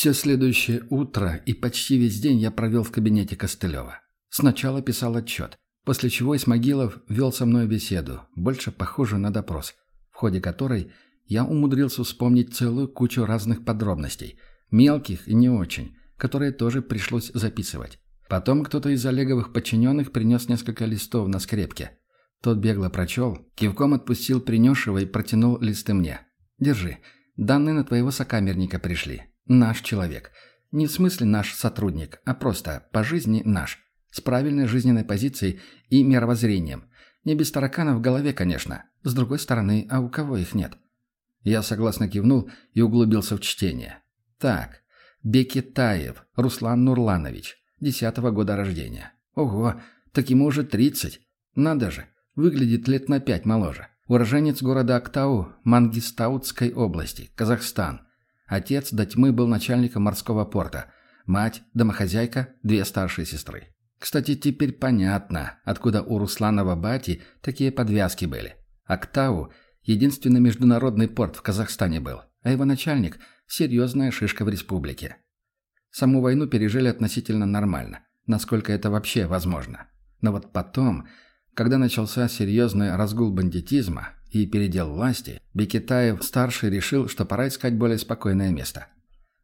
Все следующее утро и почти весь день я провел в кабинете Костылева. Сначала писал отчет, после чего Исмагилов вел со мной беседу, больше похожую на допрос, в ходе которой я умудрился вспомнить целую кучу разных подробностей, мелких и не очень, которые тоже пришлось записывать. Потом кто-то из Олеговых подчиненных принес несколько листов на скрепке. Тот бегло прочел, кивком отпустил принесшего и протянул листы мне. «Держи. Данные на твоего сокамерника пришли. Наш человек. Не в смысле наш сотрудник, а просто по жизни наш. С правильной жизненной позицией и мировоззрением. Не без тараканов в голове, конечно. С другой стороны, а у кого их нет?» Я согласно кивнул и углубился в чтение. «Так, Бекетаев Руслан Нурланович, десятого года рождения. Ого, так ему уже тридцать. Надо же, выглядит лет на пять моложе. Уроженец города Актау, Мангистаутской области, Казахстан. Отец до тьмы был начальником морского порта. Мать, домохозяйка, две старшие сестры. Кстати, теперь понятно, откуда у Русланова бати такие подвязки были. Актау – единственный международный порт в Казахстане был, а его начальник – серьезная шишка в республике. Саму войну пережили относительно нормально, насколько это вообще возможно. Но вот потом, когда начался серьезный разгул бандитизма и передел власти, Бекетаев-старший решил, что пора искать более спокойное место.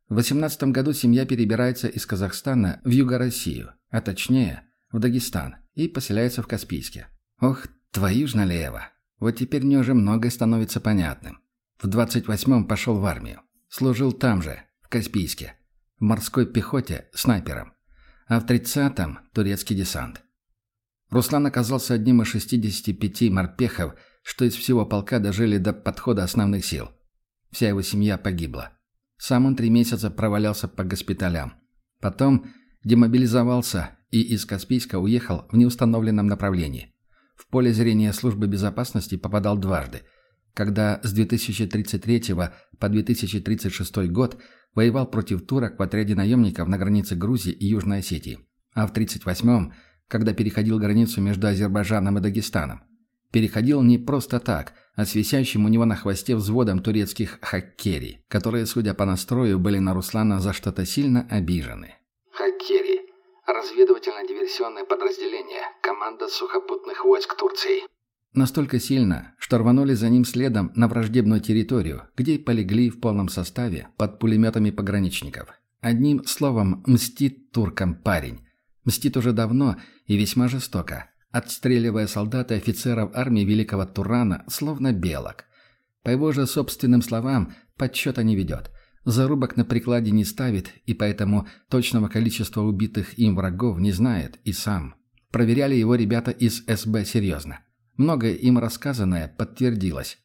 В 18 году семья перебирается из Казахстана в Юго-Россию, а точнее, в Дагестан, и поселяется в Каспийске. Ох, твою ж налево. Вот теперь мне уже многое становится понятным. В 28-м пошел в армию. Служил там же, в Каспийске в морской пехоте снайпером, а в 30-м – турецкий десант. Руслан оказался одним из 65 морпехов, что из всего полка дожили до подхода основных сил. Вся его семья погибла. Сам он три месяца провалялся по госпиталям. Потом демобилизовался и из Каспийска уехал в неустановленном направлении. В поле зрения службы безопасности попадал дважды, когда с 2033 по 2036 год воевал против турок в отряде наемников на границе Грузии и Южной Осетии, а в 1938-м, когда переходил границу между Азербайджаном и Дагестаном. Переходил не просто так, а с висящим у него на хвосте взводом турецких хаккери, которые, судя по настрою, были на Руслана за что-то сильно обижены. Хаккери. Разведывательно-диверсионное подразделение. Команда сухопутных войск Турции. Настолько сильно, что рванули за ним следом на враждебную территорию, где и полегли в полном составе под пулеметами пограничников. Одним словом, мстит туркам парень. Мстит уже давно и весьма жестоко, отстреливая солдат и офицеров армии Великого Турана словно белок. По его же собственным словам, подсчета не ведет. Зарубок на прикладе не ставит и поэтому точного количества убитых им врагов не знает и сам. Проверяли его ребята из СБ серьезно. Многое им рассказанное подтвердилось.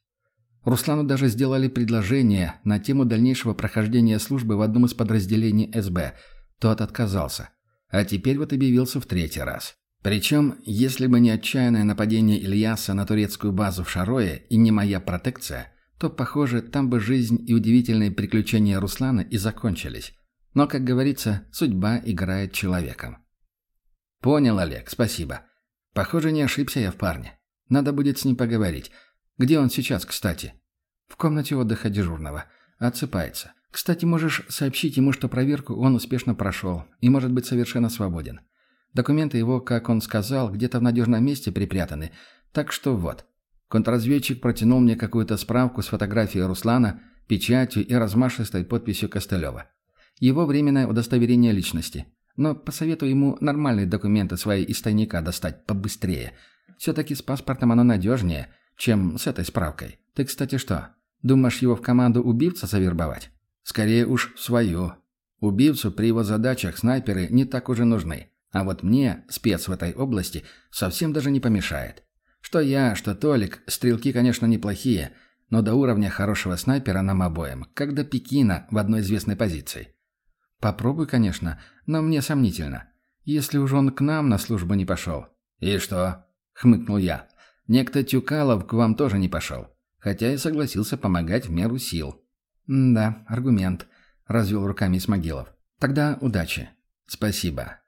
Руслану даже сделали предложение на тему дальнейшего прохождения службы в одном из подразделений СБ. Тот отказался. А теперь вот объявился в третий раз. Причем, если бы не отчаянное нападение Ильяса на турецкую базу в Шарое и не моя протекция, то, похоже, там бы жизнь и удивительные приключения Руслана и закончились. Но, как говорится, судьба играет человеком. Понял, Олег, спасибо. Похоже, не ошибся я в парне. Надо будет с ним поговорить. Где он сейчас, кстати? В комнате отдыха дежурного. Отсыпается. Кстати, можешь сообщить ему, что проверку он успешно прошел и может быть совершенно свободен. Документы его, как он сказал, где-то в надежном месте припрятаны. Так что вот. Контрразведчик протянул мне какую-то справку с фотографией Руслана, печатью и размашистой подписью Костылева. Его временное удостоверение личности. Но посоветую ему нормальные документы свои из тайника достать побыстрее – все-таки с паспортом оно надежнее, чем с этой справкой. Ты, кстати, что, думаешь его в команду убивца завербовать? Скорее уж в свою. Убивцу при его задачах снайперы не так уже нужны. А вот мне, спец в этой области, совсем даже не помешает. Что я, что Толик, стрелки, конечно, неплохие, но до уровня хорошего снайпера нам обоим, как до Пекина в одной известной позиции. Попробуй, конечно, но мне сомнительно. Если уж он к нам на службу не пошел. И что? — хмыкнул я. «Некто Тюкалов к вам тоже не пошел, хотя и согласился помогать в меру сил». «Да, аргумент», — развел руками Исмагилов. «Тогда удачи». «Спасибо».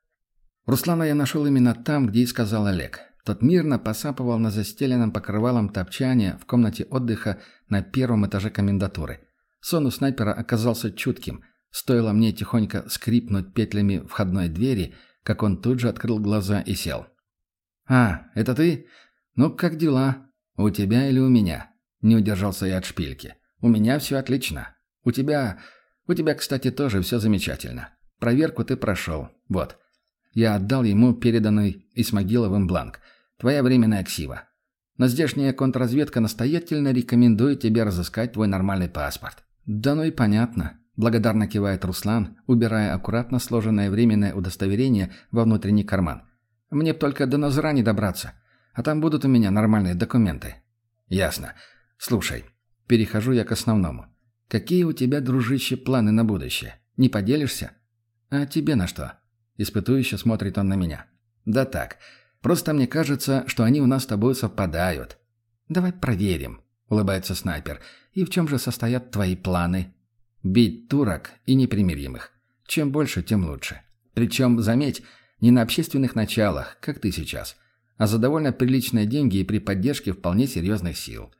Руслана я нашел именно там, где и сказал Олег. Тот мирно посапывал на застеленном покрывалом топчане в комнате отдыха на первом этаже комендатуры. Сон у снайпера оказался чутким. Стоило мне тихонько скрипнуть петлями входной двери, как он тут же открыл глаза и сел. «А, это ты? Ну, как дела? У тебя или у меня?» Не удержался я от шпильки. «У меня все отлично. У тебя... У тебя, кстати, тоже все замечательно. Проверку ты прошел. Вот. Я отдал ему переданный Исмагиловым бланк. Твоя временная ксива. Но здешняя контрразведка настоятельно рекомендует тебе разыскать твой нормальный паспорт». «Да ну и понятно», — благодарно кивает Руслан, убирая аккуратно сложенное временное удостоверение во внутренний карман. «Мне б только до Назрани добраться, а там будут у меня нормальные документы». «Ясно. Слушай, перехожу я к основному. Какие у тебя, дружище, планы на будущее? Не поделишься? А тебе на что? Испытующе смотрит он на меня. Да так. Просто мне кажется, что они у нас с тобой совпадают. Давай проверим, улыбается снайпер. И в чем же состоят твои планы? Бить турок и непримиримых. Чем больше, тем лучше. Причем, заметь, не на общественных началах, как ты сейчас, а за довольно приличные деньги и при поддержке вполне серьезных сил.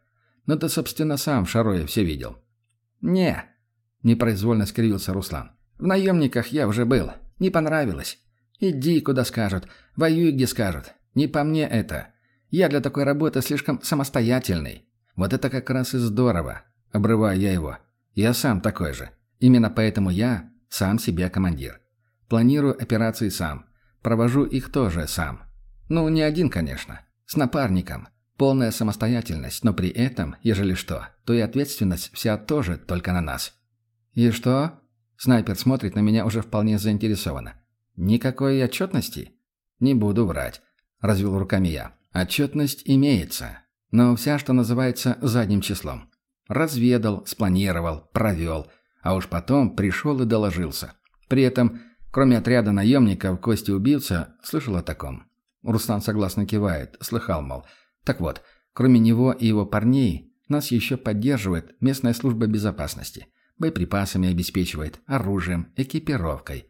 Но ты, собственно, сам в Шароя все видел. «Не», — непроизвольно скривился Руслан. «В наемниках я уже был. Не понравилось. Иди, куда скажут. Воюй, где скажут. Не по мне это. Я для такой работы слишком самостоятельный. Вот это как раз и здорово. Обрываю я его. Я сам такой же. Именно поэтому я сам себе командир. Планирую операции сам. Провожу их тоже сам. Ну, не один, конечно. С напарником. Полная самостоятельность, но при этом, ежели что, то и ответственность вся тоже только на нас. «И что?» Снайпер смотрит на меня уже вполне заинтересованно. «Никакой отчетности?» «Не буду врать», — развел руками я. «Отчетность имеется, но вся, что называется, задним числом. Разведал, спланировал, провел, а уж потом пришел и доложился. При этом, кроме отряда наемников, Кости убийца слышал о таком». Руслан согласно кивает, слыхал, мол, — так вот, кроме него и его парней, нас еще поддерживает местная служба безопасности. Боеприпасами обеспечивает, оружием, экипировкой.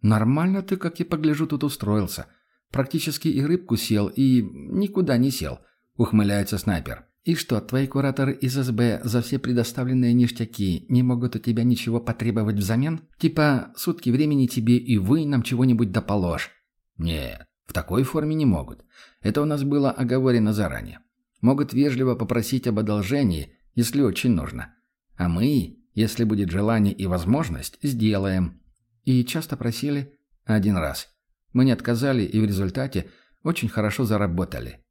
Нормально ты, как я погляжу, тут устроился. Практически и рыбку сел, и никуда не сел, ухмыляется снайпер. И что, твои кураторы из СБ за все предоставленные ништяки не могут у тебя ничего потребовать взамен? Типа, сутки времени тебе и вы нам чего-нибудь доположь. Нет, в такой форме не могут. Это у нас было оговорено заранее. Могут вежливо попросить об одолжении, если очень нужно. А мы, если будет желание и возможность, сделаем. И часто просили один раз. Мы не отказали и в результате очень хорошо заработали.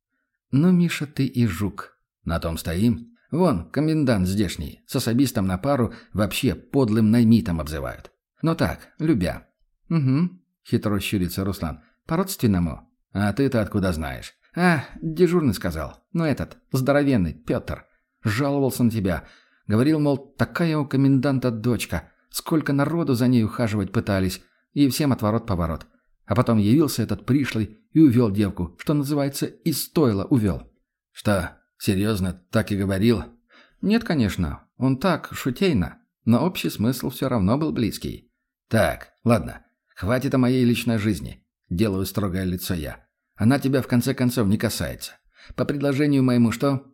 Ну, Миша, ты и жук. На том стоим. Вон, комендант здешний, с особистом на пару вообще подлым наймитом обзывают. Но так, любя. Угу, хитро щурится Руслан. По-родственному? А ты-то откуда знаешь? А, дежурный сказал. Ну этот, здоровенный, Петр. Жаловался на тебя. Говорил, мол, такая у коменданта дочка. Сколько народу за ней ухаживать пытались. И всем отворот-поворот. А потом явился этот пришлый и увел девку, что называется, и стоило увел. Что, серьезно, так и говорил? Нет, конечно. Он так, шутейно. Но общий смысл все равно был близкий. Так, ладно. Хватит о моей личной жизни. Делаю строгое лицо я. Она тебя в конце концов не касается. По предложению моему что?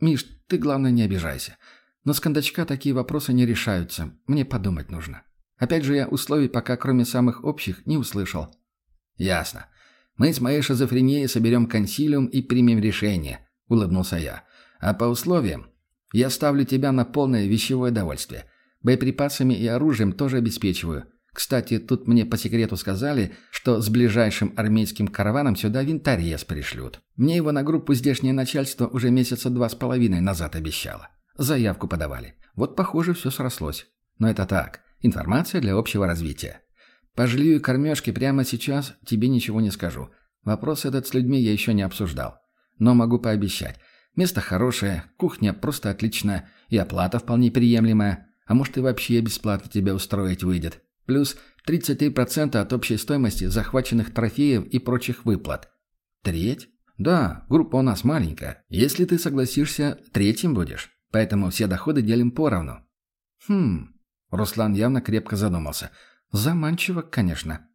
Миш, ты главное не обижайся. Но с кондачка такие вопросы не решаются. Мне подумать нужно. Опять же, я условий пока кроме самых общих не услышал. Ясно. Мы с моей шизофренией соберем консилиум и примем решение, улыбнулся я. А по условиям я ставлю тебя на полное вещевое довольствие. Боеприпасами и оружием тоже обеспечиваю. Кстати, тут мне по секрету сказали, что с ближайшим армейским караваном сюда винторез пришлют. Мне его на группу здешнее начальство уже месяца два с половиной назад обещало. Заявку подавали. Вот, похоже, все срослось. Но это так. Информация для общего развития. По жилью и кормежке прямо сейчас тебе ничего не скажу. Вопрос этот с людьми я еще не обсуждал. Но могу пообещать. Место хорошее, кухня просто отличная и оплата вполне приемлемая. А может и вообще бесплатно тебя устроить выйдет. Плюс 33% от общей стоимости захваченных трофеев и прочих выплат. Треть? Да, группа у нас маленькая. Если ты согласишься, третьим будешь. Поэтому все доходы делим поровну. Хм. Руслан явно крепко задумался. Заманчиво, конечно.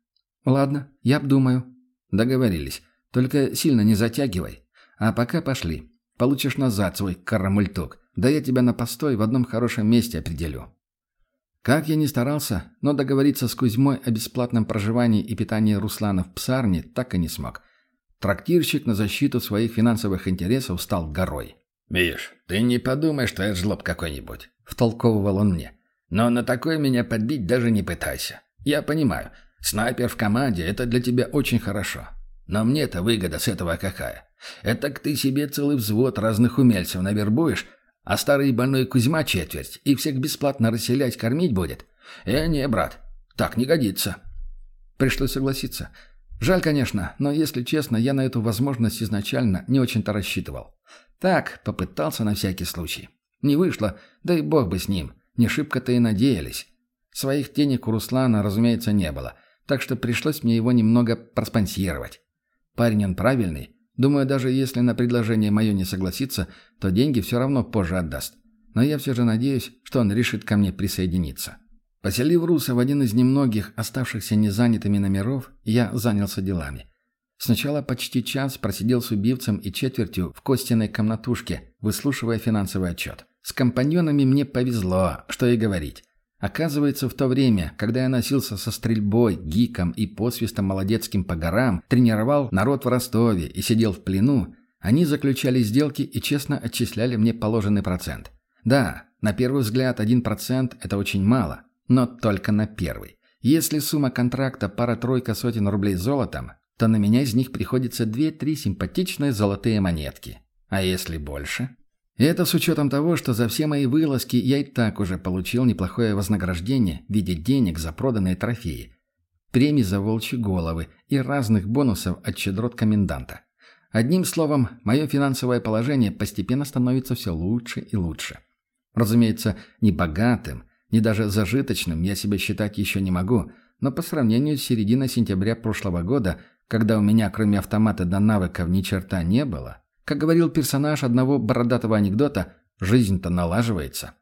Ладно, я обдумаю. Договорились. Только сильно не затягивай. А пока пошли. Получишь назад свой карамультук. Да я тебя на постой в одном хорошем месте определю. Как я ни старался, но договориться с Кузьмой о бесплатном проживании и питании Руслана в псарне так и не смог. Трактирщик на защиту своих финансовых интересов стал горой. «Миш, ты не подумай, что я жлоб какой-нибудь», — втолковывал он мне. «Но на такое меня подбить даже не пытайся. Я понимаю, снайпер в команде — это для тебя очень хорошо. Но мне-то выгода с этого какая? Это ты себе целый взвод разных умельцев навербуешь, а старый больной Кузьма четверть, и всех бесплатно расселять, кормить будет? Э, не, брат, так не годится. Пришлось согласиться. Жаль, конечно, но, если честно, я на эту возможность изначально не очень-то рассчитывал. Так, попытался на всякий случай. Не вышло, да и бог бы с ним. Не шибко-то и надеялись. Своих денег у Руслана, разумеется, не было, так что пришлось мне его немного проспонсировать. Парень он правильный, Думаю, даже если на предложение мое не согласится, то деньги все равно позже отдаст. Но я все же надеюсь, что он решит ко мне присоединиться. Поселив Руса в один из немногих оставшихся незанятыми номеров, я занялся делами. Сначала почти час просидел с убивцем и четвертью в Костиной комнатушке, выслушивая финансовый отчет. С компаньонами мне повезло, что и говорить. Оказывается, в то время, когда я носился со стрельбой, гиком и посвистом молодецким по горам, тренировал народ в Ростове и сидел в плену, они заключали сделки и честно отчисляли мне положенный процент. Да, на первый взгляд 1% – это очень мало, но только на первый. Если сумма контракта пара-тройка сотен рублей золотом, то на меня из них приходится 2-3 симпатичные золотые монетки. А если больше? Это с учетом того, что за все мои вылазки я и так уже получил неплохое вознаграждение в виде денег за проданные трофеи, премий за волчьи головы и разных бонусов от щедрот коменданта. Одним словом, мое финансовое положение постепенно становится все лучше и лучше. Разумеется, не богатым, не даже зажиточным я себя считать еще не могу, но по сравнению с серединой сентября прошлого года, когда у меня кроме автомата до навыков ни черта не было – как говорил персонаж одного бородатого анекдота, жизнь-то налаживается.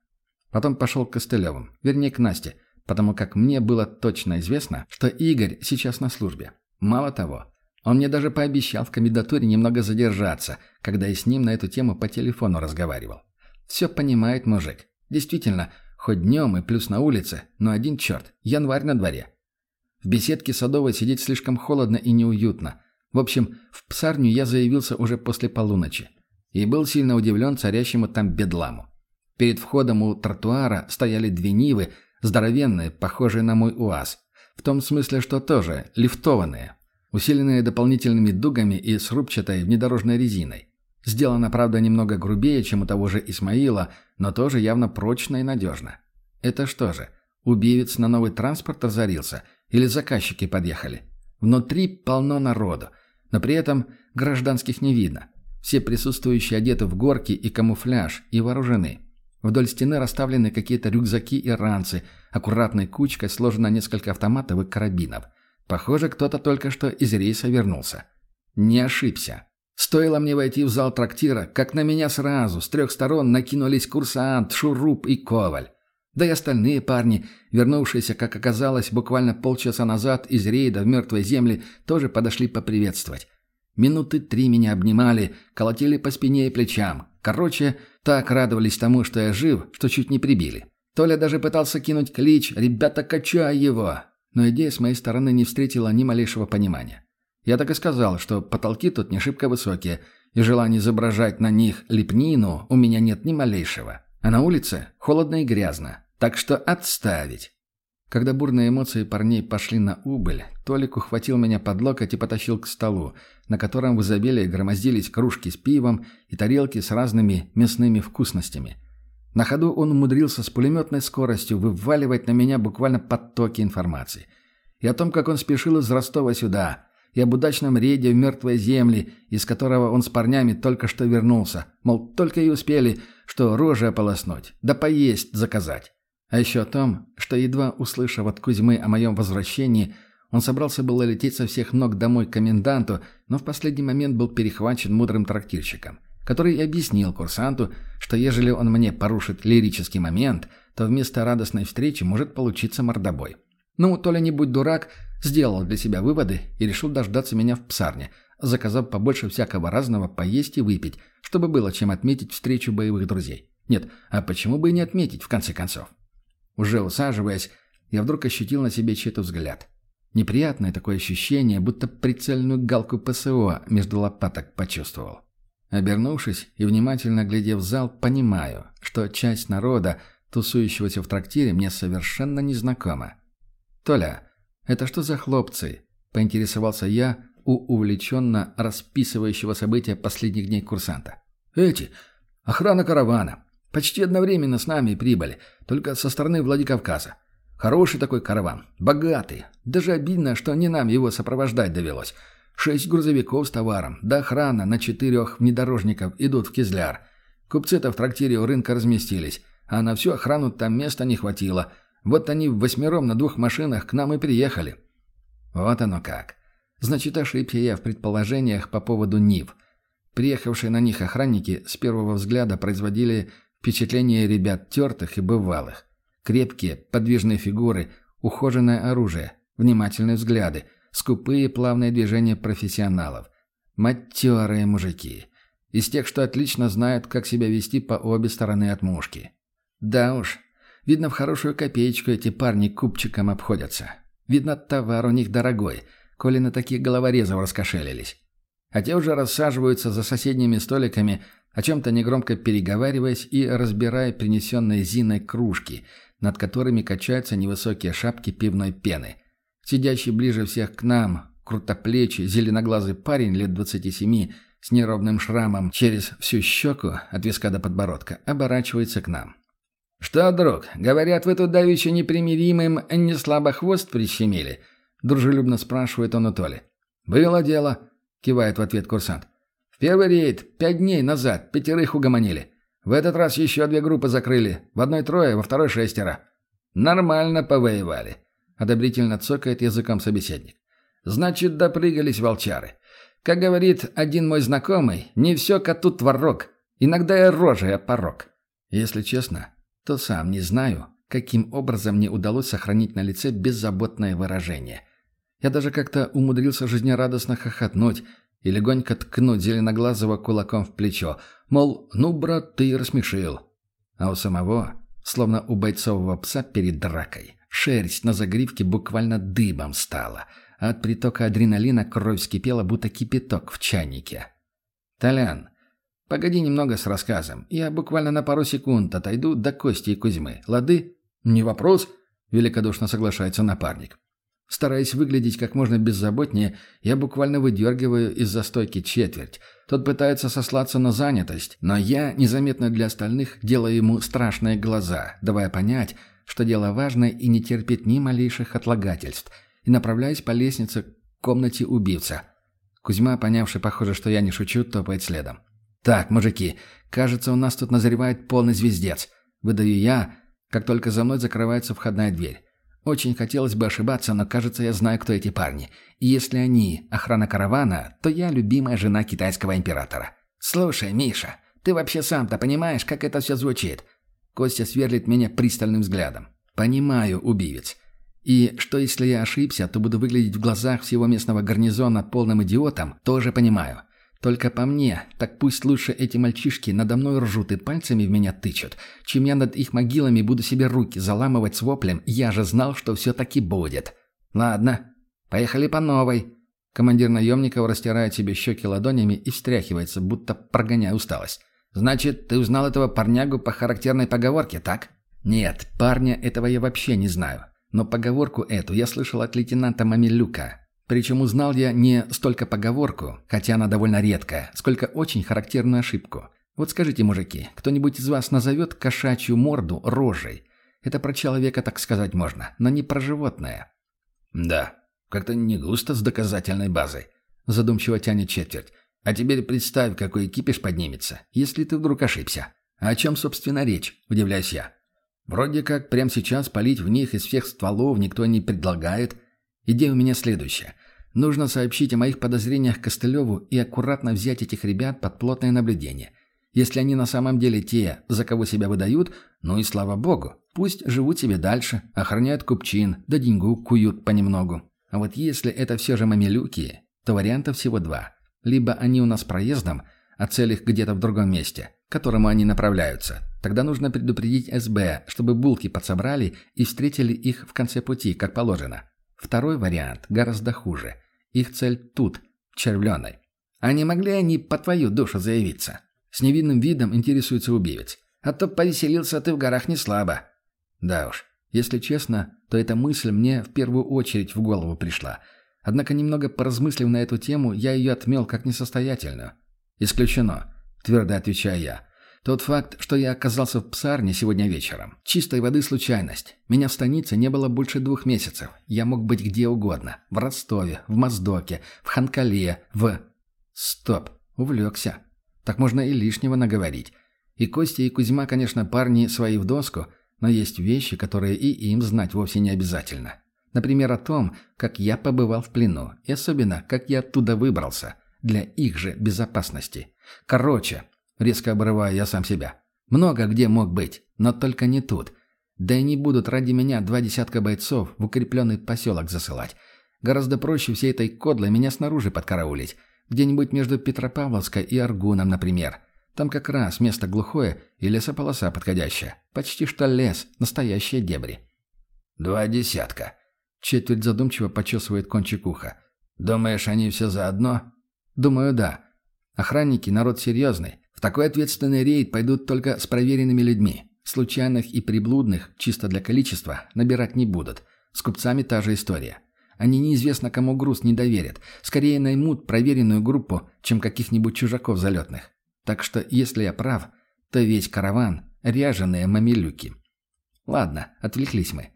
Потом пошел к Костылевым, вернее к Насте, потому как мне было точно известно, что Игорь сейчас на службе. Мало того, он мне даже пообещал в комендатуре немного задержаться, когда я с ним на эту тему по телефону разговаривал. Все понимает мужик. Действительно, хоть днем и плюс на улице, но один черт, январь на дворе. В беседке Садовой сидеть слишком холодно и неуютно, в общем, в псарню я заявился уже после полуночи и был сильно удивлен царящему там бедламу. Перед входом у тротуара стояли две Нивы, здоровенные, похожие на мой УАЗ. В том смысле, что тоже лифтованные, усиленные дополнительными дугами и срубчатой внедорожной резиной. Сделано, правда, немного грубее, чем у того же Исмаила, но тоже явно прочно и надежно. Это что же, убивец на новый транспорт разорился или заказчики подъехали? Внутри полно народу – но при этом гражданских не видно. Все присутствующие одеты в горки и камуфляж и вооружены. Вдоль стены расставлены какие-то рюкзаки и ранцы, аккуратной кучкой сложено несколько автоматов и карабинов. Похоже, кто-то только что из рейса вернулся. Не ошибся. Стоило мне войти в зал трактира, как на меня сразу с трех сторон накинулись курсант, шуруп и коваль. Да и остальные парни, вернувшиеся, как оказалось, буквально полчаса назад из рейда в мертвой земли, тоже подошли поприветствовать. Минуты три меня обнимали, колотили по спине и плечам. Короче, так радовались тому, что я жив, что чуть не прибили. Толя даже пытался кинуть клич «Ребята, качай его!», но идея с моей стороны не встретила ни малейшего понимания. Я так и сказал, что потолки тут не шибко высокие, и желания изображать на них лепнину у меня нет ни малейшего. А на улице холодно и грязно. Так что отставить. Когда бурные эмоции парней пошли на убыль, Толик ухватил меня под локоть и потащил к столу, на котором в изобилии громоздились кружки с пивом и тарелки с разными мясными вкусностями. На ходу он умудрился с пулеметной скоростью вываливать на меня буквально потоки информации. И о том, как он спешил из Ростова сюда, и об удачном рейде в мертвой земли, из которого он с парнями только что вернулся, мол, только и успели, что рожи ополоснуть, да поесть заказать. А еще о том, что едва услышав от Кузьмы о моем возвращении, он собрался было лететь со всех ног домой к коменданту, но в последний момент был перехвачен мудрым трактирщиком, который объяснил курсанту, что ежели он мне порушит лирический момент, то вместо радостной встречи может получиться мордобой. Ну, то ли не будь дурак, сделал для себя выводы и решил дождаться меня в псарне, заказав побольше всякого разного поесть и выпить, чтобы было чем отметить встречу боевых друзей. Нет, а почему бы и не отметить, в конце концов? Уже усаживаясь, я вдруг ощутил на себе чей-то взгляд. Неприятное такое ощущение, будто прицельную галку ПСО между лопаток почувствовал. Обернувшись и внимательно глядев в зал, понимаю, что часть народа, тусующегося в трактире, мне совершенно незнакома. «Толя, это что за хлопцы?» – поинтересовался я у увлеченно расписывающего события последних дней курсанта. «Эти. Охрана каравана. Почти одновременно с нами прибыли, только со стороны Владикавказа. Хороший такой караван, богатый. Даже обидно, что не нам его сопровождать довелось. Шесть грузовиков с товаром, да охрана на четырех внедорожников идут в Кизляр. Купцы-то в трактире у рынка разместились, а на всю охрану там места не хватило. Вот они в восьмером на двух машинах к нам и приехали. Вот оно как. Значит, ошибся я в предположениях по поводу НИВ. Приехавшие на них охранники с первого взгляда производили впечатление ребят тертых и бывалых. Крепкие, подвижные фигуры, ухоженное оружие, внимательные взгляды, скупые плавные движения профессионалов. Матерые мужики. Из тех, что отлично знают, как себя вести по обе стороны от мушки. Да уж, видно, в хорошую копеечку эти парни купчиком обходятся. Видно, товар у них дорогой, коли на таких головорезов раскошелились. А те уже рассаживаются за соседними столиками, о чем-то негромко переговариваясь и разбирая принесенные Зиной кружки, над которыми качаются невысокие шапки пивной пены. Сидящий ближе всех к нам, крутоплечий, зеленоглазый парень лет 27 с неровным шрамом через всю щеку от виска до подбородка, оборачивается к нам. «Что, друг, говорят, вы тут давеча непримиримым не слабо хвост прищемили?» Дружелюбно спрашивает он у Толи. «Было дело», — кивает в ответ курсант. «В первый рейд пять дней назад пятерых угомонили. В этот раз еще две группы закрыли. В одной трое, во второй шестеро. Нормально повоевали. Одобрительно цокает языком собеседник. Значит, допрыгались волчары. Как говорит один мой знакомый, не все коту творог. Иногда и рожа порог. Если честно, то сам не знаю, каким образом мне удалось сохранить на лице беззаботное выражение. Я даже как-то умудрился жизнерадостно хохотнуть, и легонько ткнуть зеленоглазого кулаком в плечо, мол, ну, брат, ты рассмешил. А у самого, словно у бойцового пса перед дракой, шерсть на загривке буквально дыбом стала, а от притока адреналина кровь вскипела, будто кипяток в чайнике. «Толян, погоди немного с рассказом. Я буквально на пару секунд отойду до Кости и Кузьмы. Лады?» «Не вопрос», — великодушно соглашается напарник. Стараясь выглядеть как можно беззаботнее, я буквально выдергиваю из застойки четверть. Тот пытается сослаться на занятость, но я, незаметно для остальных, делаю ему страшные глаза, давая понять, что дело важное и не терпит ни малейших отлагательств, и направляюсь по лестнице к комнате убийца. Кузьма, понявший, похоже, что я не шучу, топает следом. «Так, мужики, кажется, у нас тут назревает полный звездец», — выдаю я, как только за мной закрывается входная дверь. Очень хотелось бы ошибаться, но кажется, я знаю, кто эти парни. И если они охрана каравана, то я любимая жена китайского императора. Слушай, Миша, ты вообще сам-то понимаешь, как это все звучит? Костя сверлит меня пристальным взглядом. Понимаю, убивец. И что если я ошибся, то буду выглядеть в глазах всего местного гарнизона полным идиотом, тоже понимаю. Только по мне, так пусть лучше эти мальчишки надо мной ржут и пальцами в меня тычут, чем я над их могилами буду себе руки заламывать с воплем «Я же знал, что все таки будет». Ладно, поехали по новой. Командир наемников растирает себе щеки ладонями и встряхивается, будто прогоняя усталость. «Значит, ты узнал этого парнягу по характерной поговорке, так?» «Нет, парня этого я вообще не знаю. Но поговорку эту я слышал от лейтенанта Мамилюка, причем узнал я не столько поговорку, хотя она довольно редкая, сколько очень характерную ошибку. Вот скажите, мужики, кто-нибудь из вас назовет кошачью морду рожей? Это про человека так сказать можно, но не про животное. Да, как-то не густо с доказательной базой. Задумчиво тянет четверть. А теперь представь, какой кипиш поднимется, если ты вдруг ошибся. А о чем, собственно, речь, удивляюсь я. Вроде как прямо сейчас палить в них из всех стволов никто не предлагает, Идея у меня следующая. Нужно сообщить о моих подозрениях Костылеву и аккуратно взять этих ребят под плотное наблюдение. Если они на самом деле те, за кого себя выдают, ну и слава богу. Пусть живут себе дальше, охраняют купчин, да деньгу куют понемногу. А вот если это все же мамилюки, то вариантов всего два. Либо они у нас проездом, а цель их где-то в другом месте, к которому они направляются. Тогда нужно предупредить СБ, чтобы булки подсобрали и встретили их в конце пути, как положено. Второй вариант гораздо хуже. Их цель тут, в Червленой. А не могли они по твою душу заявиться? С невинным видом интересуется убивец. А то повеселился ты в горах не слабо. Да уж, если честно, то эта мысль мне в первую очередь в голову пришла. Однако, немного поразмыслив на эту тему, я ее отмел как несостоятельную. «Исключено», — твердо отвечаю я. Тот факт, что я оказался в псарне сегодня вечером. Чистой воды случайность. Меня в станице не было больше двух месяцев. Я мог быть где угодно. В Ростове, в Моздоке, в Ханкале, в... Стоп. Увлекся. Так можно и лишнего наговорить. И Костя, и Кузьма, конечно, парни свои в доску, но есть вещи, которые и им знать вовсе не обязательно. Например, о том, как я побывал в плену, и особенно, как я оттуда выбрался. Для их же безопасности. Короче, Резко обрываю я сам себя. Много где мог быть, но только не тут. Да и не будут ради меня два десятка бойцов в укрепленный поселок засылать. Гораздо проще всей этой кодлой меня снаружи подкараулить. Где-нибудь между Петропавловской и Аргуном, например. Там как раз место глухое и лесополоса подходящая. Почти что лес, настоящие дебри. «Два десятка». Четверть задумчиво почесывает кончик уха. «Думаешь, они все заодно?» «Думаю, да. Охранники – народ серьезный такой ответственный рейд пойдут только с проверенными людьми. Случайных и приблудных, чисто для количества, набирать не будут. С купцами та же история. Они неизвестно кому груз не доверят. Скорее наймут проверенную группу, чем каких-нибудь чужаков залетных. Так что, если я прав, то весь караван – ряженые мамилюки. Ладно, отвлеклись мы.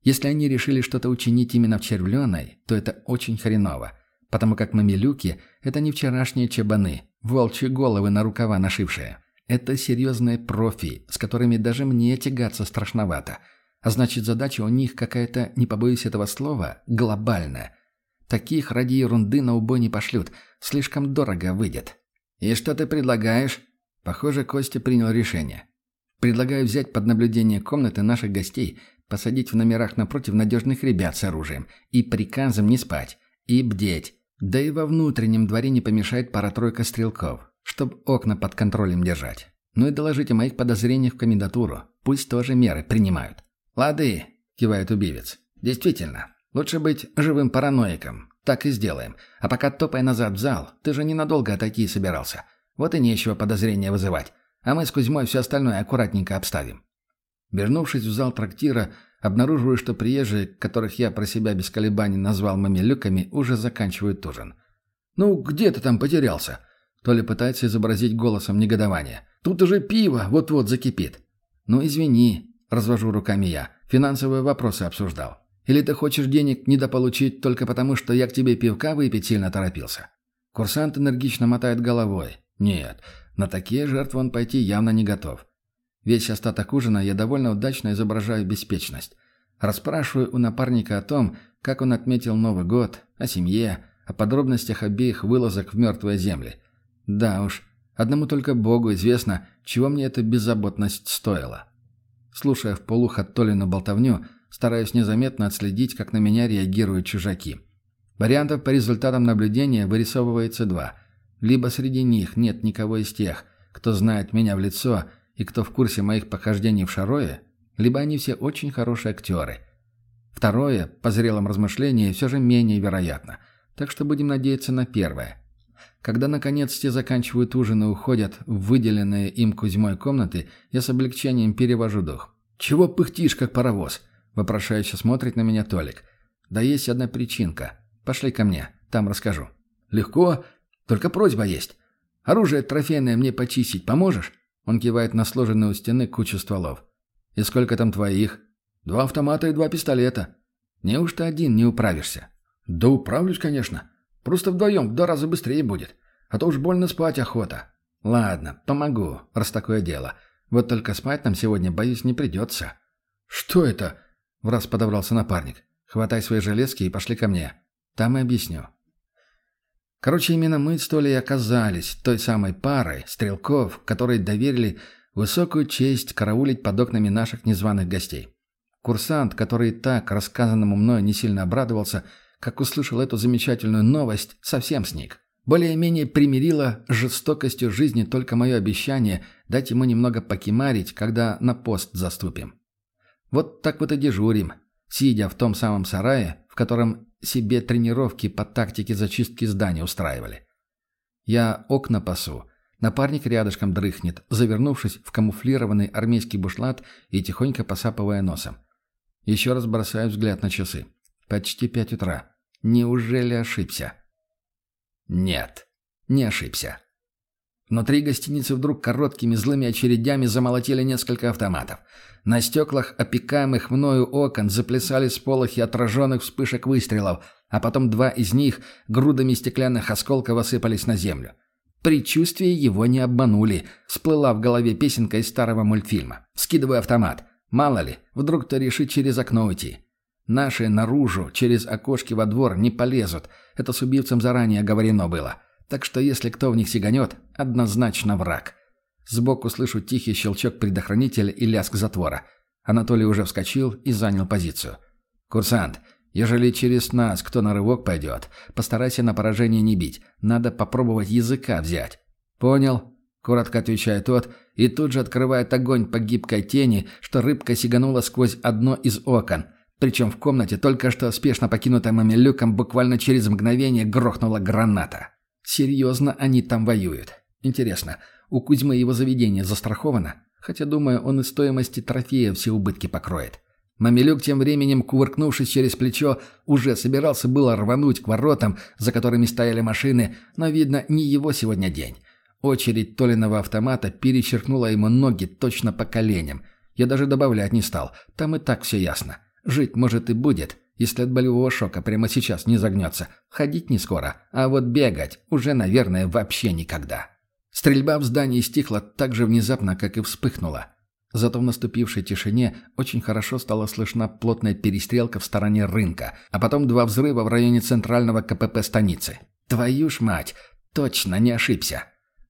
Если они решили что-то учинить именно в Червленой, то это очень хреново. Потому как мамилюки – это не вчерашние чебаны, Волчьи головы на рукава нашившие. Это серьезные профи, с которыми даже мне тягаться страшновато. А значит, задача у них какая-то, не побоюсь этого слова, глобальная. Таких ради ерунды на убой не пошлют. Слишком дорого выйдет. «И что ты предлагаешь?» Похоже, Костя принял решение. «Предлагаю взять под наблюдение комнаты наших гостей, посадить в номерах напротив надежных ребят с оружием и приказом не спать, и бдеть, да и во внутреннем дворе не помешает пара-тройка стрелков, чтобы окна под контролем держать. Ну и доложите о моих подозрениях в комендатуру. Пусть тоже меры принимают. «Лады», — кивает убивец. «Действительно, лучше быть живым параноиком. Так и сделаем. А пока топай назад в зал, ты же ненадолго отойти собирался. Вот и нечего подозрения вызывать. А мы с Кузьмой все остальное аккуратненько обставим». Вернувшись в зал трактира, Обнаруживаю, что приезжие, которых я про себя без колебаний назвал мамилюками, уже заканчивают ужин. «Ну, где ты там потерялся?» То ли пытается изобразить голосом негодование. «Тут уже пиво вот-вот закипит». «Ну, извини», — развожу руками я. «Финансовые вопросы обсуждал. Или ты хочешь денег недополучить только потому, что я к тебе пивка выпить сильно торопился?» Курсант энергично мотает головой. «Нет, на такие жертвы он пойти явно не готов. Весь остаток ужина я довольно удачно изображаю беспечность. Расспрашиваю у напарника о том, как он отметил Новый год, о семье, о подробностях обеих вылазок в мертвые земли. Да уж, одному только Богу известно, чего мне эта беззаботность стоила. Слушая в полухо Толину болтовню, стараюсь незаметно отследить, как на меня реагируют чужаки. Вариантов по результатам наблюдения вырисовывается два. Либо среди них нет никого из тех, кто знает меня в лицо – и кто в курсе моих похождений в Шарое, либо они все очень хорошие актеры. Второе, по зрелом размышлении, все же менее вероятно. Так что будем надеяться на первое. Когда, наконец, те заканчивают ужин и уходят в выделенные им Кузьмой комнаты, я с облегчением перевожу дух. «Чего пыхтишь, как паровоз?» – вопрошающе смотрит на меня Толик. «Да есть одна причинка. Пошли ко мне, там расскажу». «Легко, только просьба есть. Оружие трофейное мне почистить поможешь?» Он кивает на сложенную у стены кучу стволов. «И сколько там твоих?» «Два автомата и два пистолета». «Неужто один не управишься?» «Да управлюсь, конечно. Просто вдвоем в два раза быстрее будет. А то уж больно спать охота». «Ладно, помогу, раз такое дело. Вот только спать нам сегодня, боюсь, не придется». «Что это?» — враз подобрался напарник. «Хватай свои железки и пошли ко мне. Там и объясню». Короче, именно мы с Толей оказались той самой парой стрелков, которые доверили высокую честь караулить под окнами наших незваных гостей. Курсант, который так рассказанному мною не сильно обрадовался, как услышал эту замечательную новость, совсем сник. Более-менее примирило жестокостью жизни только мое обещание дать ему немного покемарить, когда на пост заступим. Вот так вот и дежурим, сидя в том самом сарае, в котором себе тренировки по тактике зачистки здания устраивали. Я окна пасу, напарник рядышком дрыхнет, завернувшись в камуфлированный армейский бушлат и тихонько посапывая носом. Еще раз бросаю взгляд на часы. Почти пять утра. Неужели ошибся? Нет, не ошибся. Внутри гостиницы вдруг короткими злыми очередями замолотили несколько автоматов. На стеклах опекаемых мною окон заплясали сполохи отраженных вспышек выстрелов, а потом два из них грудами стеклянных осколков осыпались на землю. Предчувствия его не обманули. Всплыла в голове песенка из старого мультфильма. Скидываю автомат. Мало ли, вдруг кто решит через окно уйти. Наши наружу, через окошки во двор, не полезут. Это с убивцем заранее говорено было. Так что если кто в них сиганет, однозначно враг. Сбоку слышу тихий щелчок предохранителя и лязг затвора. Анатолий уже вскочил и занял позицию. «Курсант, ежели через нас кто на рывок пойдет, постарайся на поражение не бить. Надо попробовать языка взять». «Понял», — коротко отвечает тот, и тут же открывает огонь по гибкой тени, что рыбка сиганула сквозь одно из окон. Причем в комнате только что спешно покинутым мамилюком буквально через мгновение грохнула граната. Серьезно они там воюют. Интересно, у Кузьмы его заведение застраховано? Хотя, думаю, он из стоимости трофея все убытки покроет. Мамилюк, тем временем, кувыркнувшись через плечо, уже собирался было рвануть к воротам, за которыми стояли машины, но, видно, не его сегодня день. Очередь Толиного автомата перечеркнула ему ноги точно по коленям. Я даже добавлять не стал, там и так все ясно. Жить, может, и будет, если от болевого шока прямо сейчас не загнется. Ходить не скоро, а вот бегать уже, наверное, вообще никогда. Стрельба в здании стихла так же внезапно, как и вспыхнула. Зато в наступившей тишине очень хорошо стала слышна плотная перестрелка в стороне рынка, а потом два взрыва в районе центрального КПП станицы. Твою ж мать! Точно, не ошибся.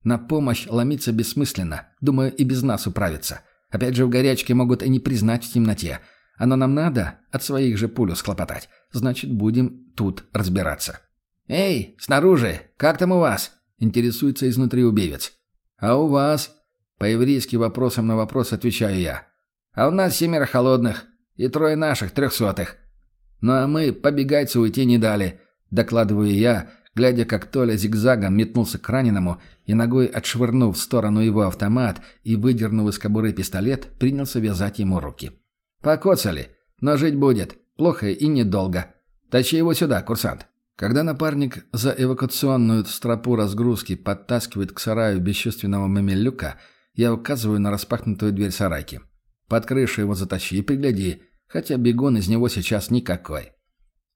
На помощь ломиться бессмысленно. Думаю, и без нас управиться. Опять же, в горячке могут и не признать в темноте. Оно нам надо от своих же пулю схлопотать. Значит, будем тут разбираться. «Эй, снаружи, как там у вас?» – интересуется изнутри убивец. «А у вас?» – по-еврейски вопросом на вопрос отвечаю я. «А у нас семеро холодных и трое наших, трехсотых. Ну а мы побегайцу уйти не дали», – докладываю я, глядя, как Толя зигзагом метнулся к раненому и ногой отшвырнув в сторону его автомат и выдернув из кобуры пистолет, принялся вязать ему руки. «Покоцали. Но жить будет. Плохо и недолго. Тащи его сюда, курсант». Когда напарник за эвакуационную стропу разгрузки подтаскивает к сараю бесчувственного мамелюка, я указываю на распахнутую дверь сарайки. Под крышу его затащи и пригляди, хотя бегун из него сейчас никакой.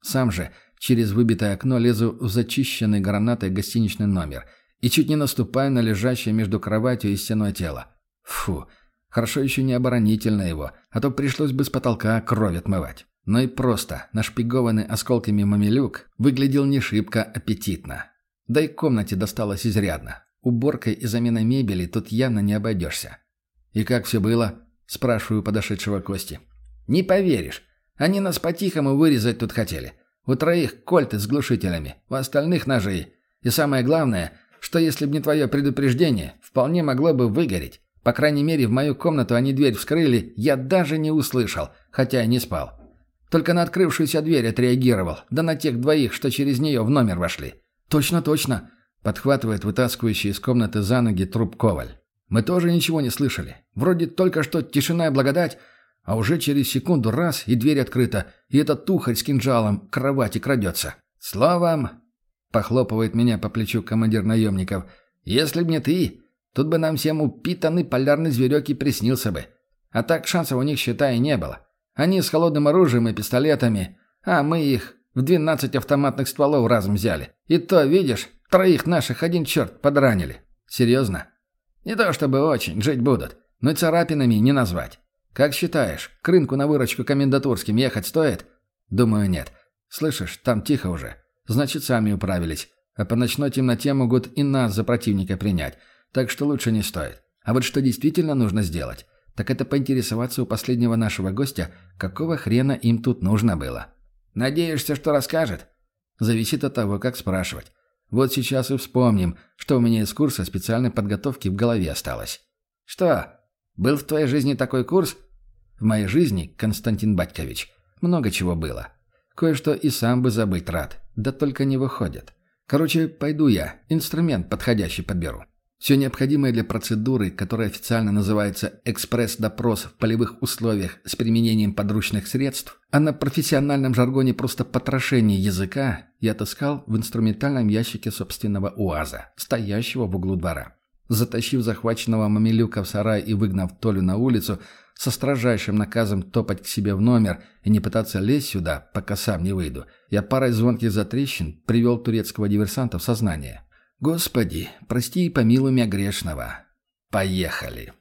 Сам же через выбитое окно лезу в зачищенный гранатой гостиничный номер и чуть не наступаю на лежащее между кроватью и стеной тело. Фу, Хорошо еще не оборонительно его, а то пришлось бы с потолка кровь отмывать. Но и просто, нашпигованный осколками мамилюк, выглядел не шибко аппетитно. Да и комнате досталось изрядно. Уборкой и заменой мебели тут явно не обойдешься. «И как все было?» – спрашиваю подошедшего Кости. «Не поверишь. Они нас по-тихому вырезать тут хотели. У троих кольты с глушителями, у остальных ножи. И самое главное, что если бы не твое предупреждение, вполне могло бы выгореть. По крайней мере, в мою комнату они дверь вскрыли, я даже не услышал, хотя и не спал. Только на открывшуюся дверь отреагировал, да на тех двоих, что через нее в номер вошли. «Точно, точно!» – подхватывает вытаскивающий из комнаты за ноги труп Коваль. «Мы тоже ничего не слышали. Вроде только что тишина и благодать, а уже через секунду раз – и дверь открыта, и этот тухарь с кинжалом к кровати крадется. Словом...» – похлопывает меня по плечу командир наемников. «Если б не ты, Тут бы нам всем упитанный полярный зверек и приснился бы. А так шансов у них, считай, не было. Они с холодным оружием и пистолетами, а мы их в двенадцать автоматных стволов разом взяли. И то, видишь, троих наших один черт подранили. Серьезно? Не то чтобы очень, жить будут, но царапинами не назвать. Как считаешь, к рынку на выручку комендатурским ехать стоит? Думаю, нет. Слышишь, там тихо уже. Значит, сами управились. А по ночной темноте могут и нас за противника принять. Так что лучше не стоит. А вот что действительно нужно сделать, так это поинтересоваться у последнего нашего гостя, какого хрена им тут нужно было. Надеешься, что расскажет? Зависит от того, как спрашивать. Вот сейчас и вспомним, что у меня из курса специальной подготовки в голове осталось. «Что, был в твоей жизни такой курс?» «В моей жизни, Константин Батькович, много чего было. Кое-что и сам бы забыть рад, да только не выходит. Короче, пойду я, инструмент подходящий подберу. Все необходимое для процедуры, которая официально называется «экспресс-допрос в полевых условиях с применением подручных средств», а на профессиональном жаргоне просто потрошение языка, я отыскал в инструментальном ящике собственного УАЗа, стоящего в углу двора. Затащив захваченного мамилюка в сарай и выгнав Толю на улицу, со строжайшим наказом топать к себе в номер и не пытаться лезть сюда, пока сам не выйду, я парой звонких затрещин привел турецкого диверсанта в сознание. Господи, прости и помилуй меня грешного. Поехали.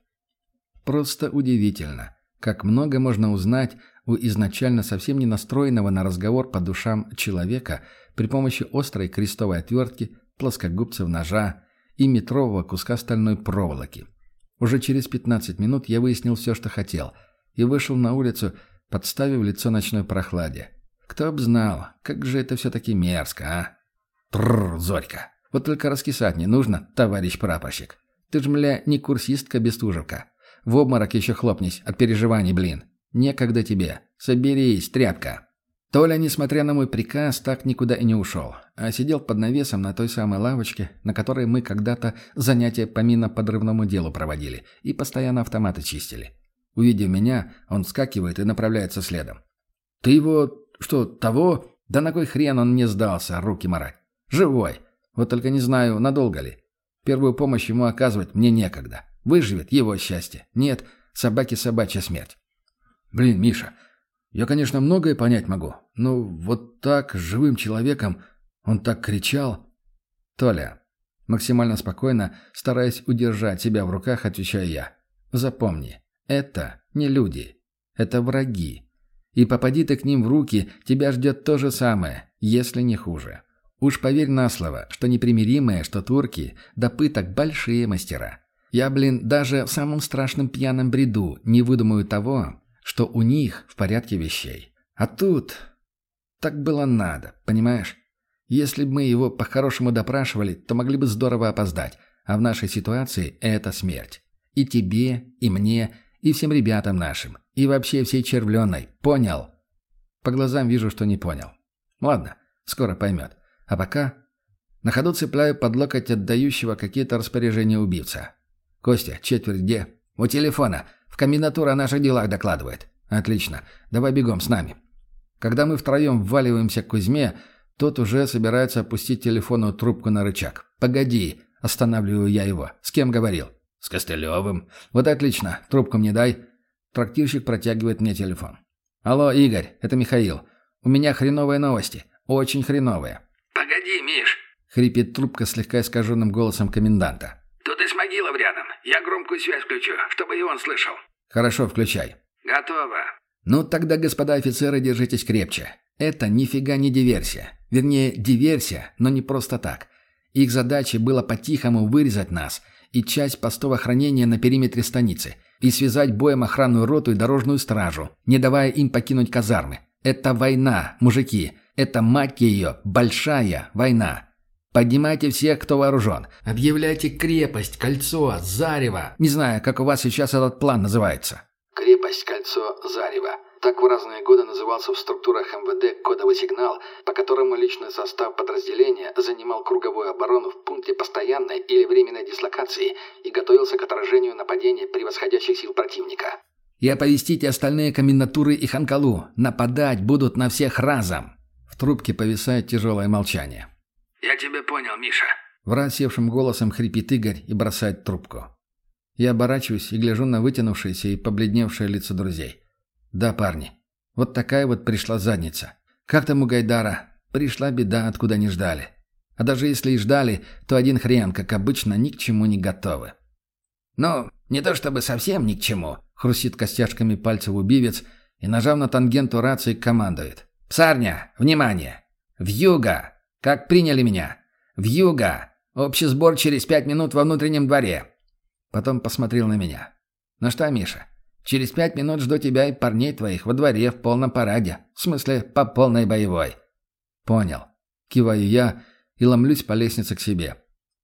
Просто удивительно, как много можно узнать у изначально совсем не настроенного на разговор по душам человека при помощи острой крестовой отвертки, плоскогубцев ножа и метрового куска стальной проволоки. Уже через 15 минут я выяснил все, что хотел, и вышел на улицу, подставив лицо ночной прохладе. Кто б знал, как же это все-таки мерзко, а? Тррр, Зорька. Вот только раскисать не нужно, товарищ прапорщик. Ты ж, мля, не курсистка-бестужевка. В обморок еще хлопнись от переживаний, блин. Некогда тебе. Соберись, тряпка. Толя, несмотря на мой приказ, так никуда и не ушел, а сидел под навесом на той самой лавочке, на которой мы когда-то занятия по минно-подрывному делу проводили и постоянно автоматы чистили. Увидев меня, он вскакивает и направляется следом. «Ты его... что, того? Да на кой хрен он мне сдался, руки марать? Живой! Вот только не знаю, надолго ли. Первую помощь ему оказывать мне некогда. Выживет его счастье. Нет, собаке собачья смерть. Блин, Миша, я, конечно, многое понять могу, но вот так, живым человеком, он так кричал. Толя, максимально спокойно, стараясь удержать себя в руках, отвечаю я. Запомни, это не люди, это враги. И попади ты к ним в руки, тебя ждет то же самое, если не хуже. Уж поверь на слово, что непримиримые, что турки, до пыток большие мастера. Я, блин, даже в самом страшном пьяном бреду не выдумаю того, что у них в порядке вещей. А тут... Так было надо, понимаешь? Если бы мы его по-хорошему допрашивали, то могли бы здорово опоздать. А в нашей ситуации это смерть. И тебе, и мне, и всем ребятам нашим. И вообще всей червленой. Понял? По глазам вижу, что не понял. Ладно, скоро поймет. А пока... На ходу цепляю под локоть отдающего какие-то распоряжения убивца. «Костя, четверть где?» «У телефона. В комбинатура о наших делах докладывает». «Отлично. Давай бегом с нами». Когда мы втроем вваливаемся к Кузьме, тот уже собирается опустить телефонную трубку на рычаг. «Погоди!» – останавливаю я его. «С кем говорил?» «С Костылевым». «Вот отлично. Трубку мне дай». Трактирщик протягивает мне телефон. «Алло, Игорь, это Михаил. У меня хреновые новости. Очень хреновые. «Погоди, Миш!» — хрипит трубка слегка искаженным голосом коменданта. «Тут и Смогилов рядом. Я громкую связь включу, чтобы и он слышал». «Хорошо, включай». «Готово». «Ну тогда, господа офицеры, держитесь крепче. Это нифига не диверсия. Вернее, диверсия, но не просто так. Их задачей было по-тихому вырезать нас и часть постов охранения на периметре станицы и связать боем охранную роту и дорожную стражу, не давая им покинуть казармы. Это война, мужики. Это, мать ее, большая война. Поднимайте всех, кто вооружен. Объявляйте крепость, кольцо, зарево. Не знаю, как у вас сейчас этот план называется. Крепость, кольцо, зарево. Так в разные годы назывался в структурах МВД кодовый сигнал, по которому личный состав подразделения занимал круговую оборону в пункте постоянной или временной дислокации и готовился к отражению нападения превосходящих сил противника. И оповестите остальные комендатуры и Ханкалу. Нападать будут на всех разом. В трубке повисает тяжелое молчание. «Я тебя понял, Миша». Врать севшим голосом хрипит Игорь и бросает трубку. Я оборачиваюсь и гляжу на вытянувшееся и побледневшее лицо друзей. Да, парни, вот такая вот пришла задница. Как там у Гайдара? Пришла беда, откуда не ждали. А даже если и ждали, то один хрен, как обычно, ни к чему не готовы. «Ну, не то чтобы совсем ни к чему», — хрустит костяшками пальцев убивец и, нажав на тангенту рации, командует. «Псарня, внимание! В юга! Как приняли меня? В юга! Общий сбор через пять минут во внутреннем дворе!» Потом посмотрел на меня. «Ну что, Миша, через пять минут жду тебя и парней твоих во дворе в полном параде. В смысле, по полной боевой». «Понял». Киваю я и ломлюсь по лестнице к себе.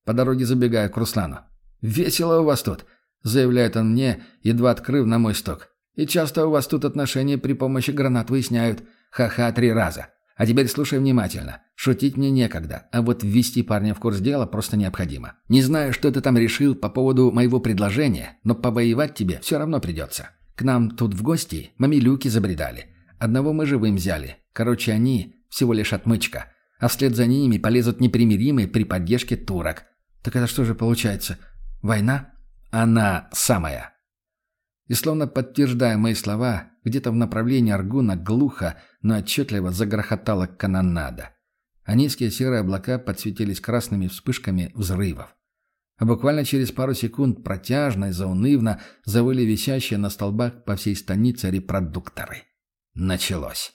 По дороге забегаю к Руслану. «Весело у вас тут. заявляет он мне, едва открыв на мой сток. «И часто у вас тут отношения при помощи гранат выясняют. Ха-ха, три раза. А теперь слушай внимательно. Шутить мне некогда, а вот ввести парня в курс дела просто необходимо. Не знаю, что ты там решил по поводу моего предложения, но повоевать тебе все равно придется. К нам тут в гости мамилюки забредали. Одного мы живым взяли. Короче, они всего лишь отмычка. А вслед за ними полезут непримиримые при поддержке турок. Так это что же получается? Война? Она самая. И словно подтверждая мои слова, где-то в направлении Аргуна глухо, но отчетливо загрохотала канонада. А низкие серые облака подсветились красными вспышками взрывов. А буквально через пару секунд протяжно и заунывно завыли висящие на столбах по всей станице репродукторы. Началось.